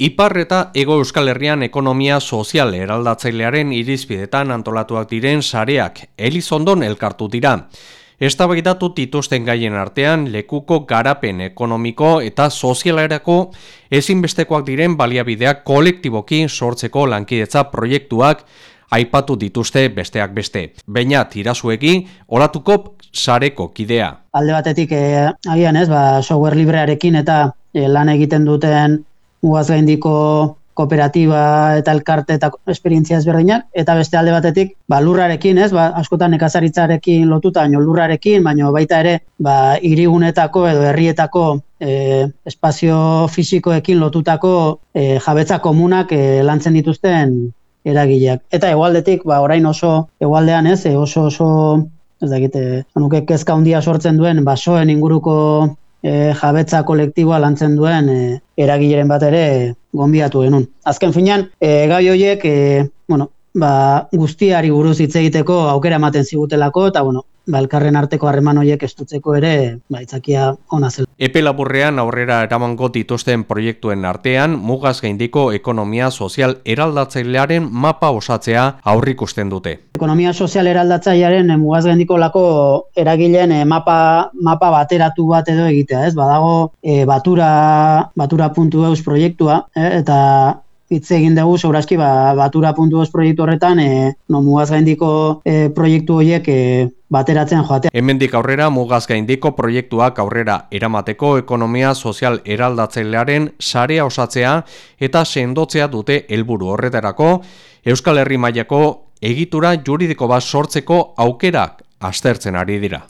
Ipar eta Ego Euskal Herrian ekonomia sozial eraldatzailearen irizpidetan antolatuak diren sareak Elizondon elkartu dira. Eztabaidatu dituzten gaien artean lekuko garapen ekonomiko eta sozialerako ezinbestekoak diren baliabideak kolektiboki sortzeko lankidetza proiektuak aipatu dituzte besteak beste. Baina tirazuegi olatuko sareko kidea. Alde batetik eh, agian ez, ba, software librearekin eta eh, lan egiten duten mugaz gaindiko kooperatiba eta elkarte eta esperientzia ezberdinak, eta beste alde batetik, ba, lurrarekin, ez, ba, askotan nekazaritzarekin lotuta, baino lurrarekin, baino baita ere, ba, irigunetako edo herrietako e, espazio fisikoekin lotutako e, jabetza komunak e, lantzen dituzten eragileak. Eta egualdetik, ba, orain oso egualdean, ez, e, oso oso ez dakit, anuke kezka handia sortzen duen basoen inguruko e, jabetza kolektiboa lantzen duen e, eragileren bat ere gonbiatu genuen. Azken finean, e, gai horiek, e, bueno, ba, guztiari buruz hitz egiteko aukera ematen zigutelako, eta bueno, balkarren arteko harreman horiek estutzeko ere baitzakia ona zel. Epe laburrean aurrera eramango dituzten proiektuen artean mugaz gaindiko ekonomia sozial eraldatzailearen mapa osatzea aurrikusten dute. Ekonomia sozial eraldatzailearen mugaz gaindiko lako eragileen eh, mapa, mapa bateratu bat edo egitea, ez? Badago e, batura, batura puntu eus proiektua, eh? eta hitz egin dugu segurazki ba, batura puntu proiektu horretan e, no, mugaz gaindiko e, proiektu horiek e, bateratzen joatea. Hemendik aurrera mugaz gaindiko proiektuak aurrera eramateko ekonomia sozial eraldatzailearen sarea osatzea eta sendotzea dute helburu horretarako Euskal Herri mailako egitura juridiko bat sortzeko aukerak astertzen ari dira.